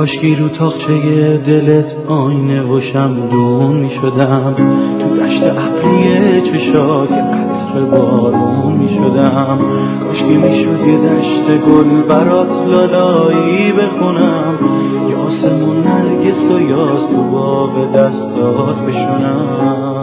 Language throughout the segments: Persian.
کاشکی رو تاخچه دلت آینه و شمدون می شدم. تو دشت ابری چشات قطر بارون می شدم. کاشکی می شد یه دشت گل برات لالایی بخونم. یا آسمون نرگس و یاس تو باغ دستات بشونم.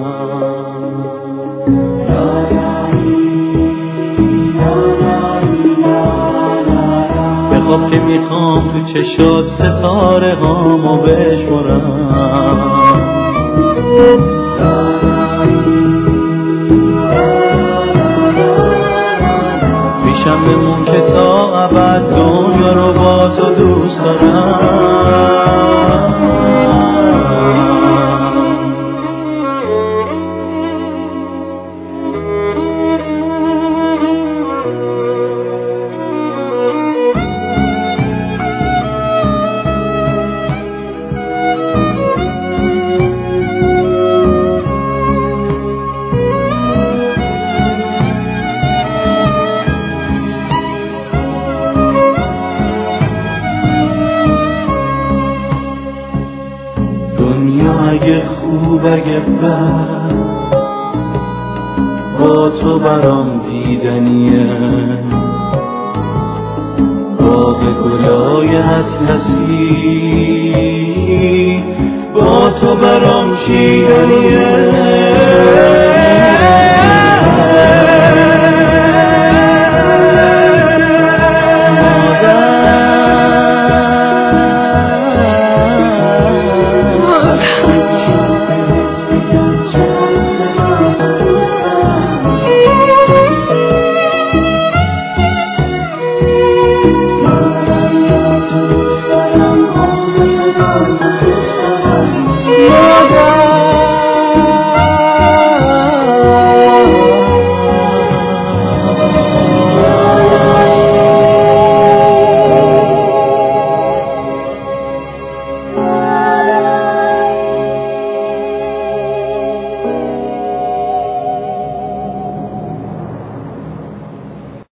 بخواب که می‌خوام تو چشات ستاره هامو بشمرم پیشم بمون که تا ابد دنیا رو با تو دوست دارم. اگه خوب اگه بد با تو برام دیدنیه. باغ گلای اطلسی با تو برام چیدنیه